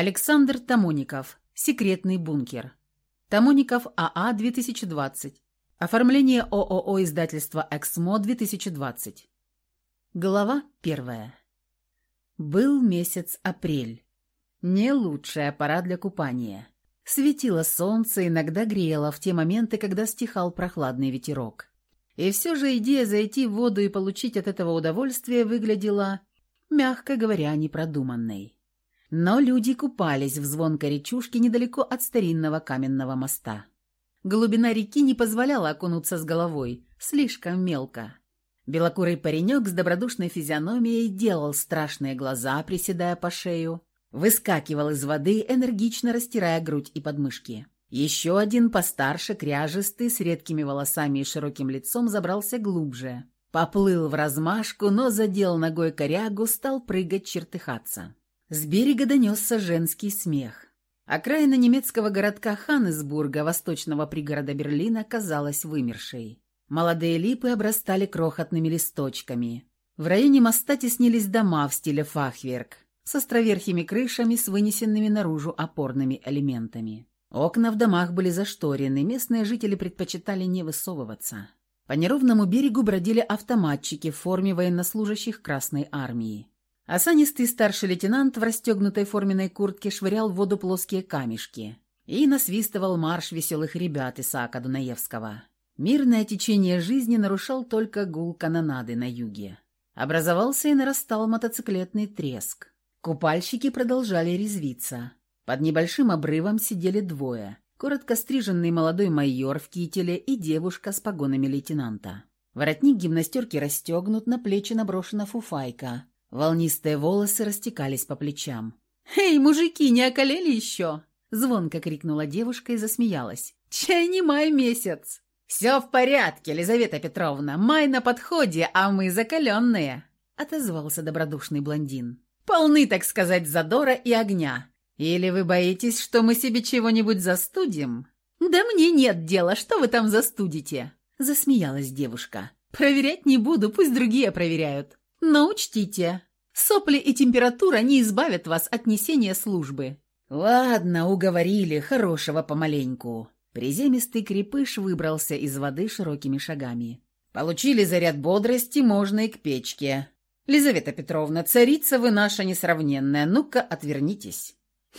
Александр Тамоников. Секретный бункер. Тамоников АА 2020. Оформление ООО издательства «Эксмо» 2020. Глава первая. Был месяц апрель. Не лучшая пора для купания. Светило солнце, иногда грело в те моменты, когда стихал прохладный ветерок. И все же идея зайти в воду и получить от этого удовольствие выглядела, мягко говоря, непродуманной. Но люди купались в звонкой речушке недалеко от старинного каменного моста. Глубина реки не позволяла окунуться с головой, слишком мелко. Белокурый паренек с добродушной физиономией делал страшные глаза, приседая по шею, выскакивал из воды, энергично растирая грудь и подмышки. Еще один постарше, кряжистый, с редкими волосами и широким лицом забрался глубже. Поплыл в размашку, но задел ногой корягу, стал прыгать, чертыхаться. С берега донесся женский смех. Окраина немецкого городка Ханнесбурга, восточного пригорода Берлина, казалась вымершей. Молодые липы обрастали крохотными листочками. В районе моста теснились дома в стиле фахверк с островерхими крышами с вынесенными наружу опорными элементами. Окна в домах были зашторены, местные жители предпочитали не высовываться. По неровному берегу бродили автоматчики в форме военнослужащих Красной Армии. Осанистый старший лейтенант в расстегнутой форменной куртке швырял в воду плоские камешки и насвистывал марш веселых ребят Исаака Дунаевского. Мирное течение жизни нарушал только гул канонады на юге. Образовался и нарастал мотоциклетный треск. Купальщики продолжали резвиться. Под небольшим обрывом сидели двое. Коротко стриженный молодой майор в кителе и девушка с погонами лейтенанта. Воротник гимнастерки расстегнут, на плечи наброшена фуфайка, Волнистые волосы растекались по плечам. «Эй, мужики, не околели еще?» Звонко крикнула девушка и засмеялась. «Чай не май месяц!» «Все в порядке, Елизавета Петровна. Май на подходе, а мы закаленные!» Отозвался добродушный блондин. «Полны, так сказать, задора и огня. Или вы боитесь, что мы себе чего-нибудь застудим?» «Да мне нет дела, что вы там застудите?» Засмеялась девушка. «Проверять не буду, пусть другие проверяют. Но учтите, сопли и температура не избавят вас от несения службы». «Ладно, уговорили, хорошего помаленьку». Приземистый крепыш выбрался из воды широкими шагами. «Получили заряд бодрости, можно и к печке. Лизавета Петровна, царица вы наша несравненная, ну-ка отвернитесь».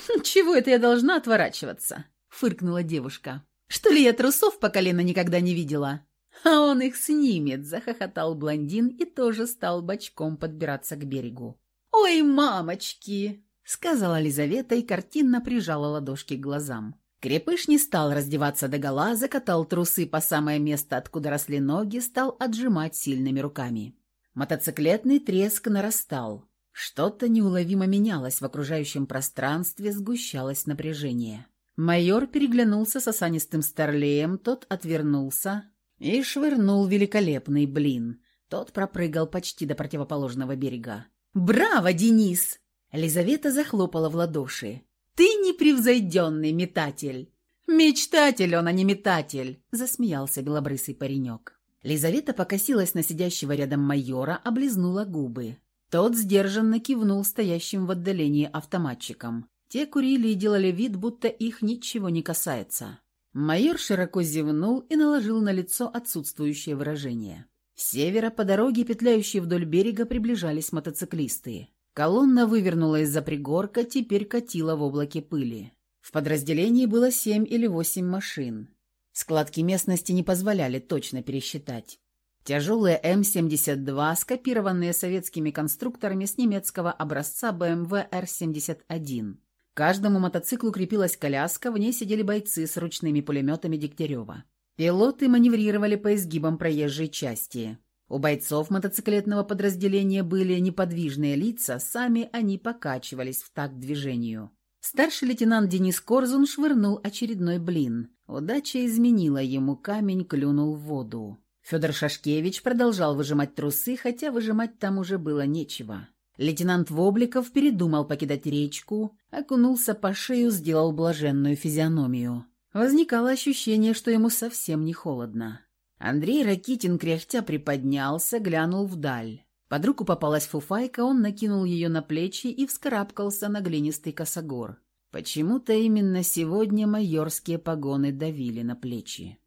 «Хм, «Чего это я должна отворачиваться?» — фыркнула девушка. «Что ли я трусов по колено никогда не видела?» «А он их снимет!» – захохотал блондин и тоже стал бочком подбираться к берегу. «Ой, мамочки!» – сказала Лизавета и картинно прижала ладошки к глазам. Крепыш не стал раздеваться догола, закатал трусы по самое место, откуда росли ноги, стал отжимать сильными руками. Мотоциклетный треск нарастал. Что-то неуловимо менялось в окружающем пространстве, сгущалось напряжение. Майор переглянулся с осанистым старлеем, тот отвернулся, и швырнул великолепный блин. Тот пропрыгал почти до противоположного берега. «Браво, Денис!» Лизавета захлопала в ладоши. «Ты непревзойденный метатель!» «Мечтатель он, а не метатель!» – засмеялся белобрысый паренек. Лизавета покосилась на сидящего рядом майора, облизнула губы. Тот сдержанно кивнул стоящим в отдалении автоматчикам. Те курили и делали вид, будто их ничего не касается. Майор широко зевнул и наложил на лицо отсутствующее выражение. С севера по дороге, петляющей вдоль берега, приближались мотоциклисты. Колонна вывернула из-за пригорка, теперь катила в облаке пыли. В подразделении было семь или восемь машин. Складки местности не позволяли точно пересчитать. Тяжелые М-72, скопированные советскими конструкторами с немецкого образца BMW Р-71 каждому мотоциклу крепилась коляска, в ней сидели бойцы с ручными пулеметами Дегтярева. Пилоты маневрировали по изгибам проезжей части. У бойцов мотоциклетного подразделения были неподвижные лица, сами они покачивались в такт движению. Старший лейтенант Денис Корзун швырнул очередной блин. Удача изменила ему, камень клюнул в воду. Федор Шашкевич продолжал выжимать трусы, хотя выжимать там уже было нечего. Лейтенант Вобликов передумал покидать речку, окунулся по шею, сделал блаженную физиономию. Возникало ощущение, что ему совсем не холодно. Андрей Ракитин кряхтя приподнялся, глянул вдаль. Под руку попалась фуфайка, он накинул ее на плечи и вскарабкался на глинистый косогор. Почему-то именно сегодня майорские погоны давили на плечи.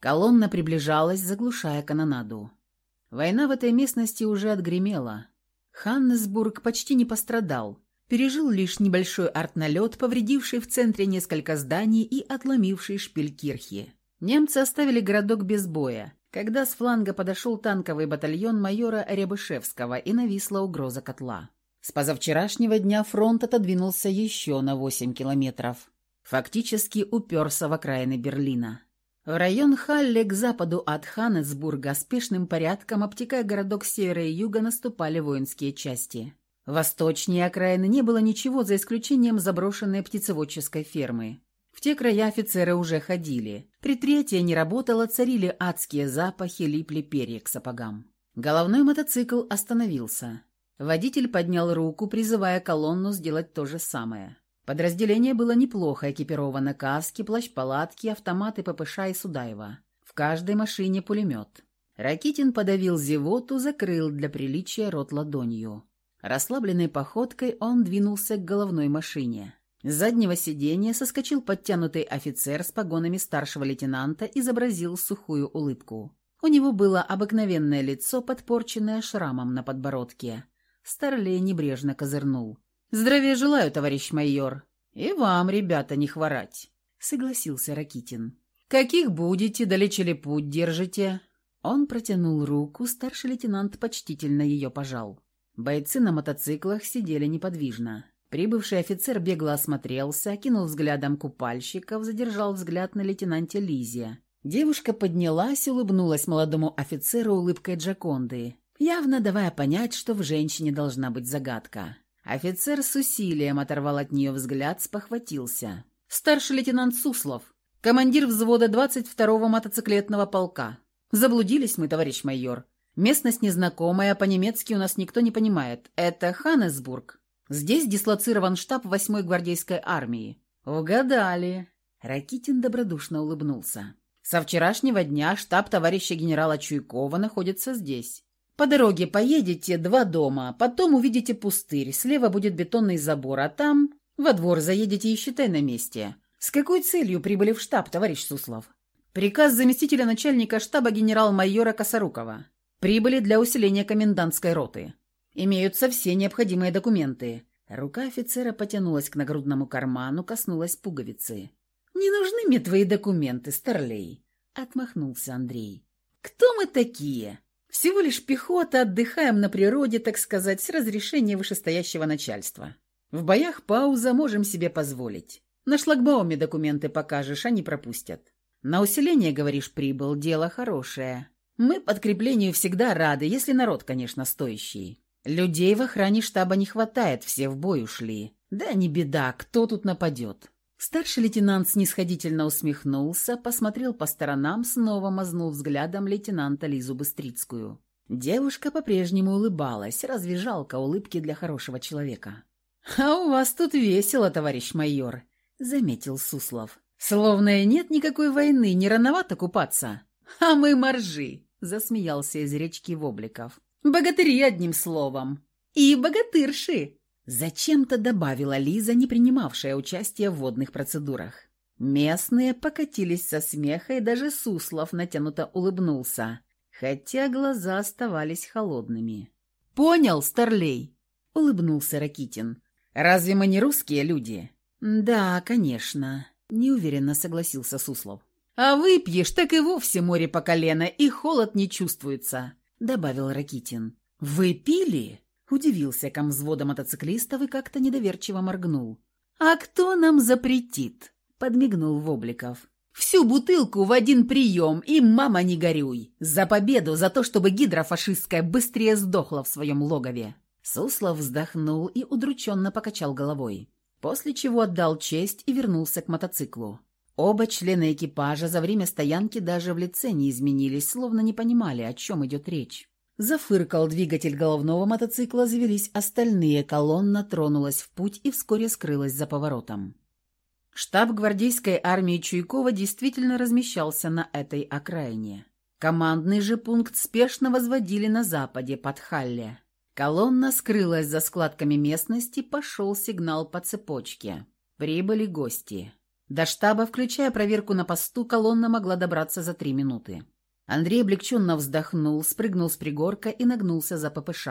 Колонна приближалась, заглушая канонаду. Война в этой местности уже отгремела. Ханнесбург почти не пострадал. Пережил лишь небольшой артналет, повредивший в центре несколько зданий и отломивший шпиль кирхи. Немцы оставили городок без боя, когда с фланга подошел танковый батальон майора Рябышевского и нависла угроза котла. С позавчерашнего дня фронт отодвинулся еще на 8 километров. Фактически уперся в окраины Берлина. В район Халле к западу от Ханнесбурга спешным порядком, обтекая городок севера и юга, наступали воинские части. Восточнее окраины не было ничего, за исключением заброшенной птицеводческой фермы. В те края офицеры уже ходили. Предприятие не работало, царили адские запахи, липли перья к сапогам. Головной мотоцикл остановился. Водитель поднял руку, призывая колонну сделать то же самое. Подразделение было неплохо экипировано. Каски, плащ-палатки, автоматы ППШ и Судаева. В каждой машине пулемет. Ракитин подавил зевоту, закрыл для приличия рот ладонью. Расслабленной походкой он двинулся к головной машине. С заднего сиденья соскочил подтянутый офицер с погонами старшего лейтенанта и изобразил сухую улыбку. У него было обыкновенное лицо, подпорченное шрамом на подбородке. Старлей небрежно козырнул. «Здравия желаю, товарищ майор. И вам, ребята, не хворать», — согласился Ракитин. «Каких будете, далече путь держите?» Он протянул руку, старший лейтенант почтительно ее пожал. Бойцы на мотоциклах сидели неподвижно. Прибывший офицер бегло осмотрелся, окинул взглядом купальщиков, задержал взгляд на лейтенанте Лизе. Девушка поднялась, улыбнулась молодому офицеру улыбкой Джаконды явно давая понять, что в женщине должна быть загадка. Офицер с усилием оторвал от нее взгляд, спохватился. «Старший лейтенант Суслов, командир взвода 22-го мотоциклетного полка. Заблудились мы, товарищ майор. Местность незнакомая, по-немецки у нас никто не понимает. Это Ханнесбург. Здесь дислоцирован штаб 8-й гвардейской армии». «Угадали». Ракитин добродушно улыбнулся. «Со вчерашнего дня штаб товарища генерала Чуйкова находится здесь. По дороге поедете два дома, потом увидите пустырь, слева будет бетонный забор, а там во двор заедете и считай на месте. С какой целью прибыли в штаб, товарищ Суслов? Приказ заместителя начальника штаба генерал-майора Косорукова. Прибыли для усиления комендантской роты. Имеются все необходимые документы. Рука офицера потянулась к нагрудному карману, коснулась пуговицы. «Не нужны мне твои документы, старлей», — отмахнулся Андрей. «Кто мы такие? Всего лишь пехота, отдыхаем на природе, так сказать, с разрешения вышестоящего начальства. В боях пауза можем себе позволить. На шлагбауме документы покажешь, они пропустят. На усиление, говоришь, прибыл, дело хорошее. Мы подкреплению всегда рады, если народ, конечно, стоящий. Людей в охране штаба не хватает, все в бой ушли. Да не беда, кто тут нападет? Старший лейтенант снисходительно усмехнулся, посмотрел по сторонам, снова мазнул взглядом лейтенанта Лизу Быстрицкую. Девушка по-прежнему улыбалась, разве жалко улыбки для хорошего человека. «А у вас тут весело, товарищ майор», — заметил Суслов. «Словно и нет никакой войны, не рановато купаться». «А мы моржи», — засмеялся из речки Вобликов. «Богатыри, одним словом». «И богатырши», Зачем-то добавила Лиза, не принимавшая участие в водных процедурах. Местные покатились со смеха, и даже Суслов натянуто улыбнулся, хотя глаза оставались холодными. «Понял, Старлей!» — улыбнулся Ракитин. «Разве мы не русские люди?» «Да, конечно», — неуверенно согласился Суслов. «А выпьешь, так и вовсе море по колено, и холод не чувствуется», — добавил Ракитин. «Вы пили?» Удивился комвзвода мотоциклистов и как-то недоверчиво моргнул. «А кто нам запретит?» — подмигнул Вобликов. «Всю бутылку в один прием, и мама не горюй! За победу, за то, чтобы гидра фашистская быстрее сдохла в своем логове!» Суслов вздохнул и удрученно покачал головой, после чего отдал честь и вернулся к мотоциклу. Оба члена экипажа за время стоянки даже в лице не изменились, словно не понимали, о чем идет речь. Зафыркал двигатель головного мотоцикла, завелись остальные, колонна тронулась в путь и вскоре скрылась за поворотом. Штаб гвардейской армии Чуйкова действительно размещался на этой окраине. Командный же пункт спешно возводили на западе, под Халле. Колонна скрылась за складками местности, пошел сигнал по цепочке. Прибыли гости. До штаба, включая проверку на посту, колонна могла добраться за три минуты. Андрей облегченно вздохнул, спрыгнул с пригорка и нагнулся за ППШ.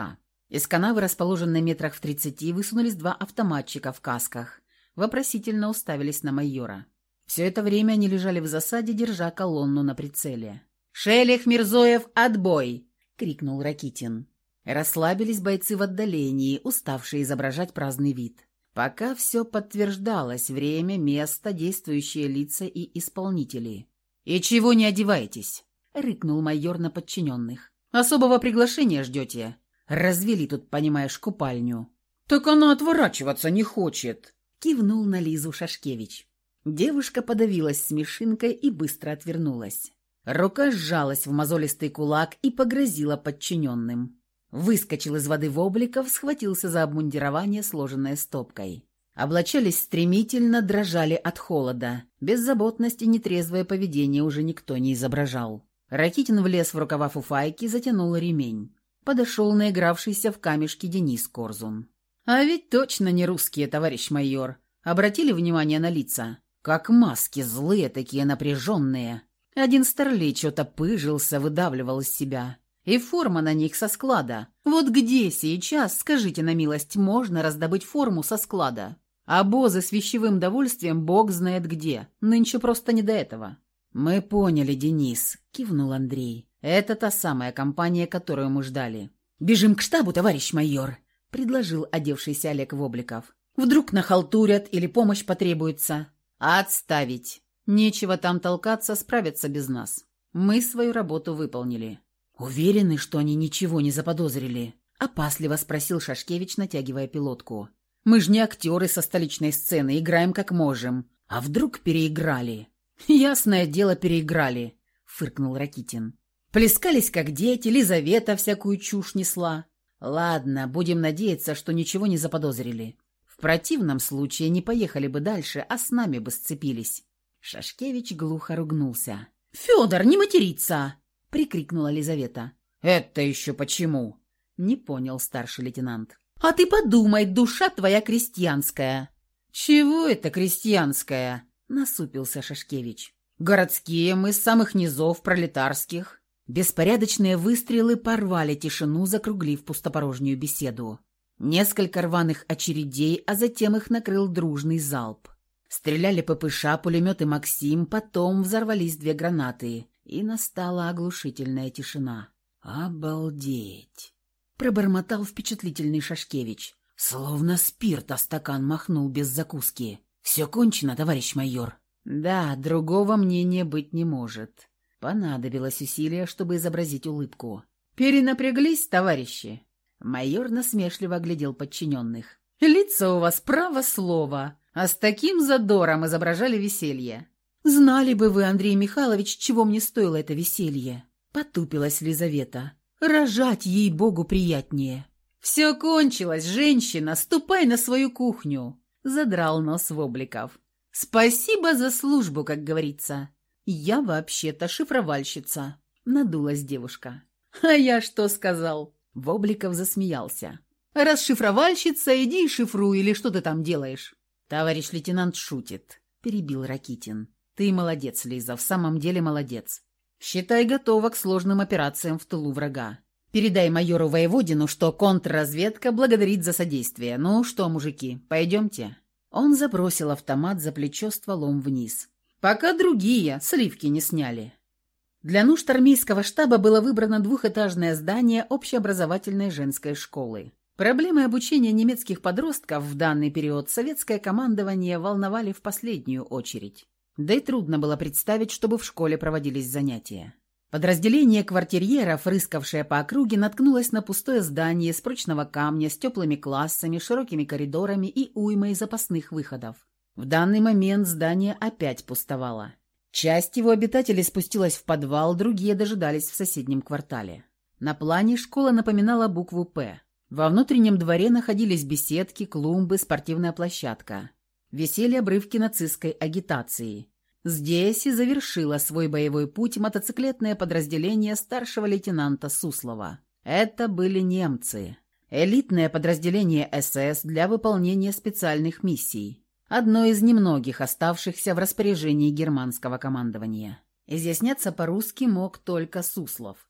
Из канавы, расположенной метрах в тридцати, высунулись два автоматчика в касках. Вопросительно уставились на майора. Все это время они лежали в засаде, держа колонну на прицеле. «Шелех, Мирзоев, отбой!» — крикнул Ракитин. Расслабились бойцы в отдалении, уставшие изображать праздный вид. Пока все подтверждалось, время, место, действующие лица и исполнители. «И чего не одеваетесь?» — рыкнул майор на подчиненных. «Особого приглашения ждете? Развели тут, понимаешь, купальню». «Так она отворачиваться не хочет!» — кивнул на Лизу Шашкевич. Девушка подавилась смешинкой и быстро отвернулась. Рука сжалась в мозолистый кулак и погрозила подчиненным. Выскочил из воды вобликов, схватился за обмундирование, сложенное стопкой. Облачались стремительно, дрожали от холода. Беззаботность и нетрезвое поведение уже никто не изображал. Ракитин влез в рукава фуфайки, затянул ремень. Подошел наигравшийся в камешки Денис Корзун. «А ведь точно не русские, товарищ майор. Обратили внимание на лица? Как маски злые такие, напряженные. Один старлей что-то пыжился, выдавливал из себя. И форма на них со склада. Вот где сейчас, скажите на милость, можно раздобыть форму со склада? Обозы с вещевым довольствием бог знает где. Нынче просто не до этого. «Мы поняли, Денис», — кивнул Андрей. «Это та самая компания, которую мы ждали». «Бежим к штабу, товарищ майор», — предложил одевшийся Олег Вобликов. «Вдруг нахалтурят или помощь потребуется?» «Отставить. Нечего там толкаться, справятся без нас. Мы свою работу выполнили. «Уверены, что они ничего не заподозрили?» – опасливо спросил Шашкевич, натягивая пилотку. «Мы же не актеры со столичной сцены, играем как можем. А вдруг переиграли?» «Ясное дело, переиграли», – фыркнул Ракитин. «Плескались, как дети, Лизавета всякую чушь несла. Ладно, будем надеяться, что ничего не заподозрили. В противном случае не поехали бы дальше, а с нами бы сцепились». Шашкевич глухо ругнулся. «Федор, не материться!» прикрикнула Лизавета. «Это еще почему?» — не понял старший лейтенант. «А ты подумай, душа твоя крестьянская!» «Чего это крестьянская?» — насупился Шашкевич. «Городские мы, с самых низов, пролетарских». Беспорядочные выстрелы порвали тишину, закруглив пустопорожнюю беседу. Несколько рваных очередей, а затем их накрыл дружный залп. Стреляли ППШ, пулеметы «Максим», потом взорвались две гранаты и настала оглушительная тишина. «Обалдеть!» — пробормотал впечатлительный Шашкевич. Словно спирт, а стакан махнул без закуски. «Все кончено, товарищ майор». «Да, другого мнения быть не может». Понадобилось усилие, чтобы изобразить улыбку. «Перенапряглись, товарищи?» Майор насмешливо оглядел подчиненных. «Лица у вас право слово, а с таким задором изображали веселье. «Знали бы вы, Андрей Михайлович, чего мне стоило это веселье!» Потупилась Лизавета. «Рожать ей-богу приятнее!» «Все кончилось, женщина! Ступай на свою кухню!» Задрал нос Вобликов. «Спасибо за службу, как говорится!» «Я вообще-то шифровальщица!» Надулась девушка. «А я что сказал?» Вобликов засмеялся. «Раз шифровальщица, иди и шифруй, или что ты там делаешь?» «Товарищ лейтенант шутит», — перебил Ракитин. Ты молодец, Лиза, в самом деле молодец. Считай готова к сложным операциям в тылу врага. Передай майору Воеводину, что контрразведка благодарит за содействие. Ну что, мужики, пойдемте?» Он забросил автомат за плечо стволом вниз. «Пока другие сливки не сняли». Для нужд армейского штаба было выбрано двухэтажное здание общеобразовательной женской школы. Проблемы обучения немецких подростков в данный период советское командование волновали в последнюю очередь. Да и трудно было представить, чтобы в школе проводились занятия. Подразделение квартирьеров, рыскавшее по округе, наткнулось на пустое здание из прочного камня с теплыми классами, широкими коридорами и уймой запасных выходов. В данный момент здание опять пустовало. Часть его обитателей спустилась в подвал, другие дожидались в соседнем квартале. На плане школа напоминала букву «П». Во внутреннем дворе находились беседки, клумбы, спортивная площадка висели обрывки нацистской агитации. Здесь и завершило свой боевой путь мотоциклетное подразделение старшего лейтенанта Суслова. Это были немцы. Элитное подразделение СС для выполнения специальных миссий. одно из немногих оставшихся в распоряжении германского командования. Изъясняться по-русски мог только Суслов.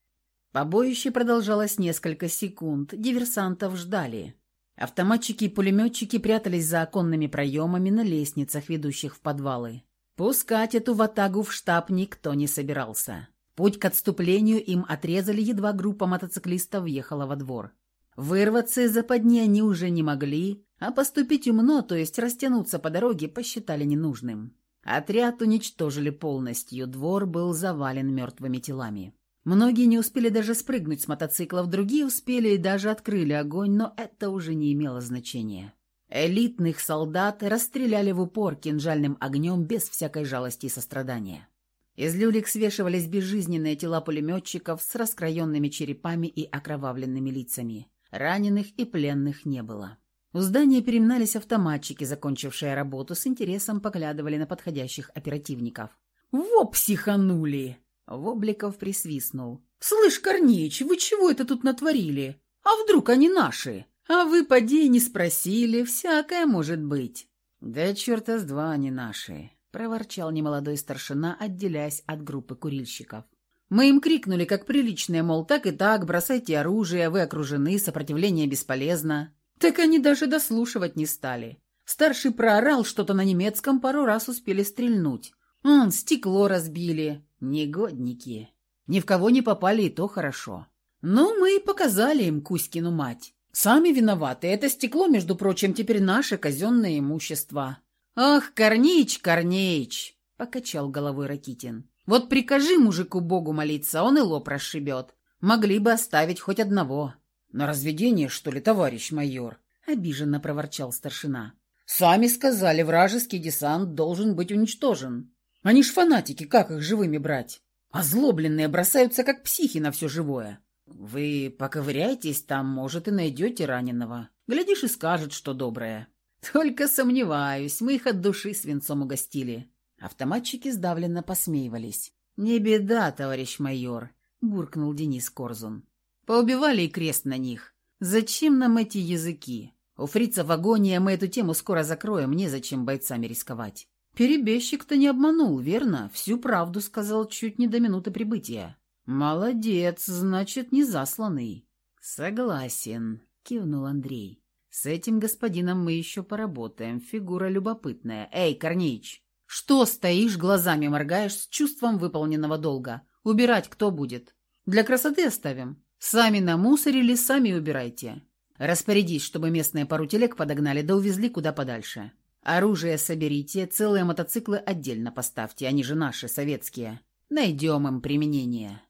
Побоище продолжалось несколько секунд, диверсантов ждали. Автоматчики и пулеметчики прятались за оконными проемами на лестницах, ведущих в подвалы. Пускать эту ватагу в штаб никто не собирался. Путь к отступлению им отрезали, едва группа мотоциклистов въехала во двор. Вырваться из западни они уже не могли, а поступить умно, то есть растянуться по дороге, посчитали ненужным. Отряд уничтожили полностью, двор был завален мертвыми телами. Многие не успели даже спрыгнуть с мотоциклов, другие успели и даже открыли огонь, но это уже не имело значения. Элитных солдат расстреляли в упор кинжальным огнем без всякой жалости и сострадания. Из люлек свешивались безжизненные тела пулеметчиков с раскроенными черепами и окровавленными лицами. Раненых и пленных не было. У здания переминались автоматчики, закончившие работу, с интересом поглядывали на подходящих оперативников. «Во, психанули!» Вобликов присвистнул. «Слышь, Корнеич, вы чего это тут натворили? А вдруг они наши? А вы, поди, не спросили, всякое может быть». «Да черта с два они наши», — проворчал немолодой старшина, отделяясь от группы курильщиков. Мы им крикнули, как приличные, мол, так и так, бросайте оружие, вы окружены, сопротивление бесполезно. Так они даже дослушивать не стали. Старший проорал что-то на немецком, пару раз успели стрельнуть. Он стекло разбили. Негодники. Ни в кого не попали, и то хорошо. Ну, мы и показали им Кузькину мать. Сами виноваты. Это стекло, между прочим, теперь наше казенное имущество. Ах, Корнеич, Корнеич, покачал головой Ракитин. Вот прикажи мужику Богу молиться, он и лоб расшибет. Могли бы оставить хоть одного. На разведение, что ли, товарищ майор? Обиженно проворчал старшина. Сами сказали, вражеский десант должен быть уничтожен. Они ж фанатики, как их живыми брать? Озлобленные бросаются, как психи на все живое. Вы поковыряйтесь там, может, и найдете раненого. Глядишь и скажет, что доброе. Только сомневаюсь, мы их от души свинцом угостили. Автоматчики сдавленно посмеивались. «Не беда, товарищ майор», — буркнул Денис Корзун. «Поубивали и крест на них. Зачем нам эти языки? У фрица в агонии мы эту тему скоро закроем, незачем бойцами рисковать. Перебежчик-то не обманул, верно? Всю правду сказал чуть не до минуты прибытия. Молодец, значит, не засланный. Согласен, кивнул Андрей. С этим господином мы еще поработаем. Фигура любопытная. Эй, Корнеич, что стоишь, глазами моргаешь с чувством выполненного долга? Убирать кто будет? Для красоты оставим. Сами намусорили, сами убирайте. Распорядись, чтобы местные пару телег подогнали да увезли куда подальше. Оружие соберите, целые мотоциклы отдельно поставьте, они же наши, советские. Найдем им применение».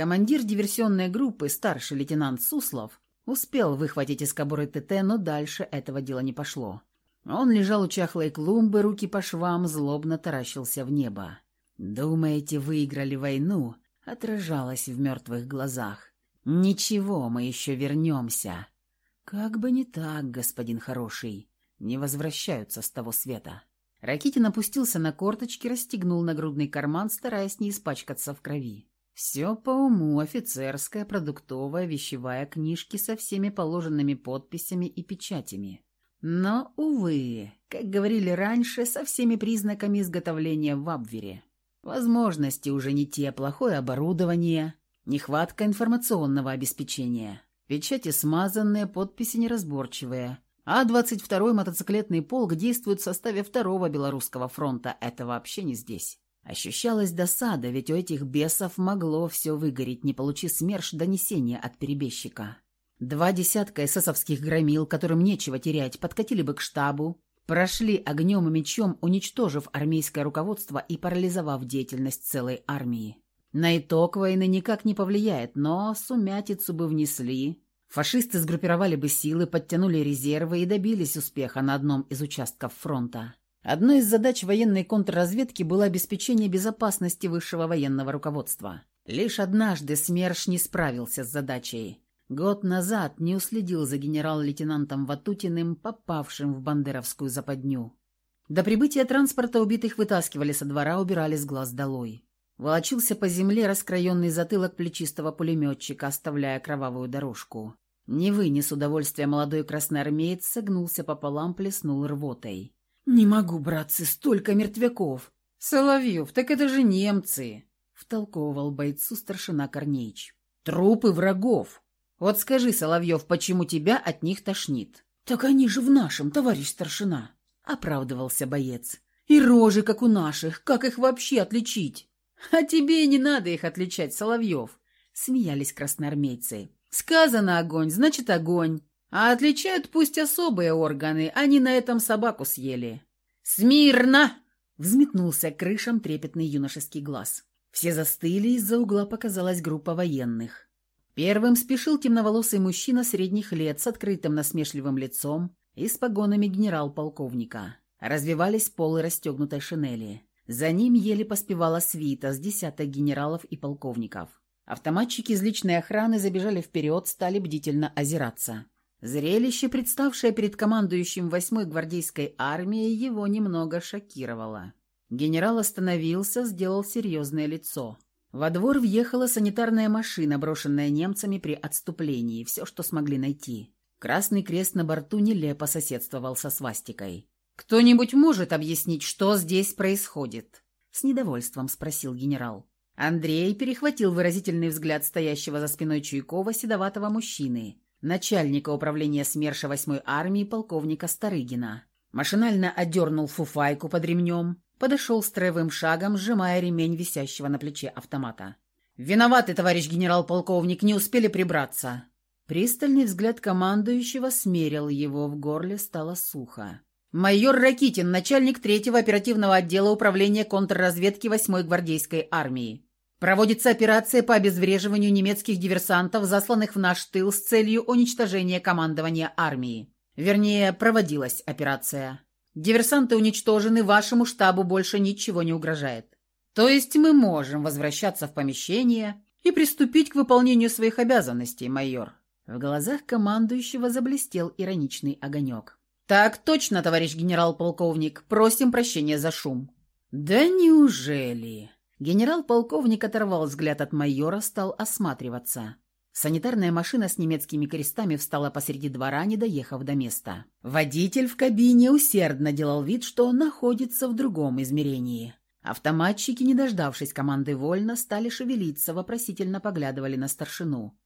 Командир диверсионной группы, старший лейтенант Суслов, успел выхватить из кобуры ТТ, но дальше этого дела не пошло. Он лежал у чахлой клумбы, руки по швам, злобно таращился в небо. «Думаете, выиграли войну?» — отражалось в мертвых глазах. «Ничего, мы еще вернемся». «Как бы не так, господин хороший не возвращаются с того света. Ракитин опустился на корточки, расстегнул нагрудный карман, стараясь не испачкаться в крови. Все по уму, офицерская, продуктовая, вещевая книжки со всеми положенными подписями и печатями. Но, увы, как говорили раньше, со всеми признаками изготовления в Абвере. Возможности уже не те, плохое оборудование, нехватка информационного обеспечения. Печати смазанные, подписи неразборчивые – а 22-й мотоциклетный полк действует в составе второго Белорусского фронта. Это вообще не здесь. Ощущалась досада, ведь у этих бесов могло все выгореть, не получи СМЕРШ донесения от перебежчика. Два десятка эсэсовских громил, которым нечего терять, подкатили бы к штабу, прошли огнем и мечом, уничтожив армейское руководство и парализовав деятельность целой армии. На итог войны никак не повлияет, но сумятицу бы внесли, Фашисты сгруппировали бы силы, подтянули резервы и добились успеха на одном из участков фронта. Одной из задач военной контрразведки было обеспечение безопасности высшего военного руководства. Лишь однажды СМЕРШ не справился с задачей. Год назад не уследил за генерал-лейтенантом Ватутиным, попавшим в бандеровскую западню. До прибытия транспорта убитых вытаскивали со двора, убирали с глаз долой. Волочился по земле раскроенный затылок плечистого пулеметчика, оставляя кровавую дорожку. Не вынес удовольствия молодой красноармеец, согнулся пополам, плеснул рвотой. «Не могу, братцы, столько мертвяков!» «Соловьев, так это же немцы!» — втолковывал бойцу старшина Корнеич. «Трупы врагов! Вот скажи, Соловьев, почему тебя от них тошнит?» «Так они же в нашем, товарищ старшина!» — оправдывался боец. «И рожи, как у наших, как их вообще отличить?» «А тебе не надо их отличать, Соловьев!» — смеялись красноармейцы. «Сказано огонь, значит огонь. А отличают пусть особые органы, они на этом собаку съели. «Смирно!» — взметнулся крышам трепетный юношеский глаз. Все застыли, из-за угла показалась группа военных. Первым спешил темноволосый мужчина средних лет с открытым насмешливым лицом и с погонами генерал-полковника. Развивались полы расстегнутой шинели. За ним еле поспевала свита с десяток генералов и полковников. Автоматчики из личной охраны забежали вперед, стали бдительно озираться. Зрелище, представшее перед командующим 8-й гвардейской армией, его немного шокировало. Генерал остановился, сделал серьезное лицо. Во двор въехала санитарная машина, брошенная немцами при отступлении, все, что смогли найти. Красный крест на борту нелепо соседствовал со свастикой. «Кто-нибудь может объяснить, что здесь происходит?» С недовольством спросил генерал. Андрей перехватил выразительный взгляд стоящего за спиной Чуйкова седоватого мужчины начальника управления СМЕРШа 8-й армии полковника Старыгина. Машинально отдернул фуфайку под ремнем, подошел строевым шагом, сжимая ремень висящего на плече автомата. «Виноваты, товарищ генерал-полковник, не успели прибраться». Пристальный взгляд командующего смерил его, в горле стало сухо. «Майор Ракитин, начальник третьего оперативного отдела управления контрразведки 8-й гвардейской армии. Проводится операция по обезвреживанию немецких диверсантов, засланных в наш тыл с целью уничтожения командования армии. Вернее, проводилась операция. Диверсанты уничтожены, вашему штабу больше ничего не угрожает. То есть мы можем возвращаться в помещение и приступить к выполнению своих обязанностей, майор. В глазах командующего заблестел ироничный огонек. «Так точно, товарищ генерал-полковник. Просим прощения за шум». «Да неужели?» Генерал-полковник оторвал взгляд от майора, стал осматриваться. Санитарная машина с немецкими крестами встала посреди двора, не доехав до места. Водитель в кабине усердно делал вид, что он находится в другом измерении. Автоматчики, не дождавшись команды «Вольно», стали шевелиться, вопросительно поглядывали на старшину.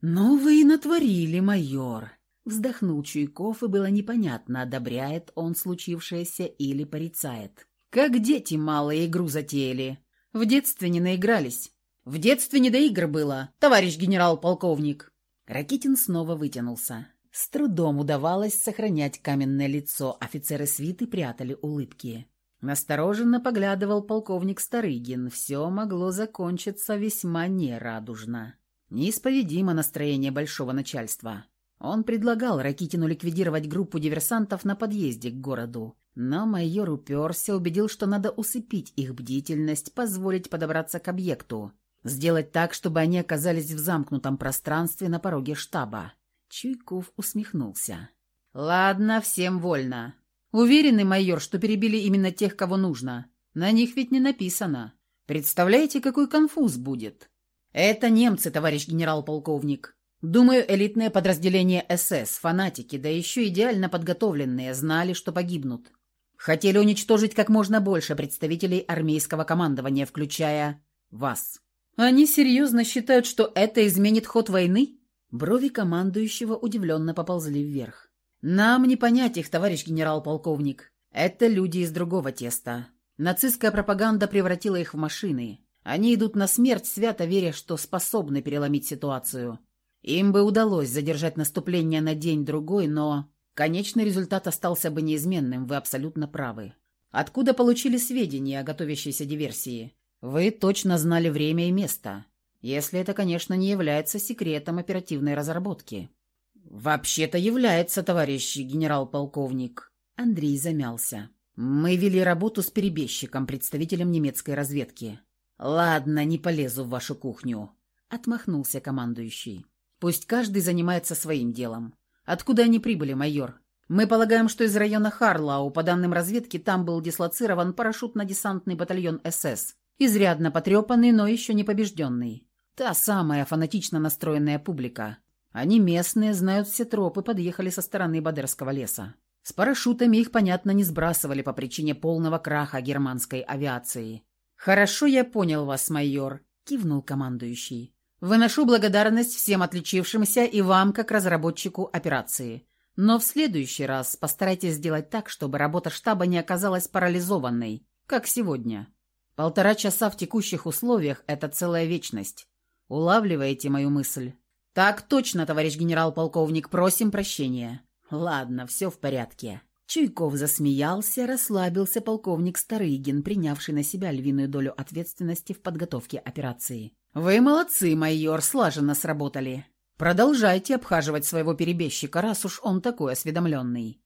«Ну вы и натворили, майор!» Вздохнул Чуйков, и было непонятно, одобряет он случившееся или порицает. «Как дети малые игру затеяли. В детстве не наигрались. В детстве не до игр было, товарищ генерал-полковник. Ракитин снова вытянулся. С трудом удавалось сохранять каменное лицо, офицеры свиты прятали улыбки. Настороженно поглядывал полковник Старыгин. Все могло закончиться весьма нерадужно. Неисповедимо настроение большого начальства. Он предлагал Ракитину ликвидировать группу диверсантов на подъезде к городу. Но майор уперся, убедил, что надо усыпить их бдительность, позволить подобраться к объекту. Сделать так, чтобы они оказались в замкнутом пространстве на пороге штаба. Чуйков усмехнулся. «Ладно, всем вольно. Уверенный майор, что перебили именно тех, кого нужно. На них ведь не написано. Представляете, какой конфуз будет? Это немцы, товарищ генерал-полковник. Думаю, элитное подразделение СС, фанатики, да еще идеально подготовленные, знали, что погибнут. Хотели уничтожить как можно больше представителей армейского командования, включая вас. Они серьезно считают, что это изменит ход войны? Брови командующего удивленно поползли вверх. Нам не понять их, товарищ генерал-полковник. Это люди из другого теста. Нацистская пропаганда превратила их в машины. Они идут на смерть, свято веря, что способны переломить ситуацию. Им бы удалось задержать наступление на день-другой, но Конечный результат остался бы неизменным, вы абсолютно правы. Откуда получили сведения о готовящейся диверсии? Вы точно знали время и место. Если это, конечно, не является секретом оперативной разработки. Вообще-то является, товарищ генерал-полковник. Андрей замялся. Мы вели работу с перебежчиком, представителем немецкой разведки. Ладно, не полезу в вашу кухню, отмахнулся командующий. Пусть каждый занимается своим делом. Откуда они прибыли, майор? Мы полагаем, что из района Харлау, по данным разведки, там был дислоцирован парашютно-десантный батальон СС. Изрядно потрепанный, но еще не побежденный. Та самая фанатично настроенная публика. Они местные, знают все тропы, подъехали со стороны Бадерского леса. С парашютами их, понятно, не сбрасывали по причине полного краха германской авиации. «Хорошо я понял вас, майор», — кивнул командующий. «Выношу благодарность всем отличившимся и вам, как разработчику операции. Но в следующий раз постарайтесь сделать так, чтобы работа штаба не оказалась парализованной, как сегодня. Полтора часа в текущих условиях – это целая вечность. Улавливаете мою мысль?» «Так точно, товарищ генерал-полковник, просим прощения». «Ладно, все в порядке». Чуйков засмеялся, расслабился полковник Старыгин, принявший на себя львиную долю ответственности в подготовке операции. «Вы молодцы, майор, слаженно сработали. Продолжайте обхаживать своего перебежчика, раз уж он такой осведомленный».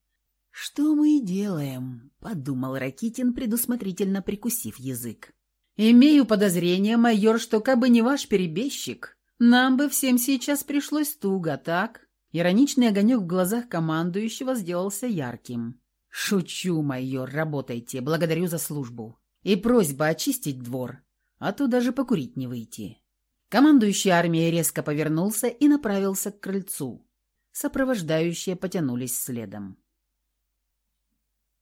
«Что мы и делаем», — подумал Ракитин, предусмотрительно прикусив язык. «Имею подозрение, майор, что кабы не ваш перебежчик, нам бы всем сейчас пришлось туго, так?» Ироничный огонек в глазах командующего сделался ярким. «Шучу, майор, работайте, благодарю за службу. И просьба очистить двор, а то даже покурить не выйти». Командующий армией резко повернулся и направился к крыльцу. Сопровождающие потянулись следом.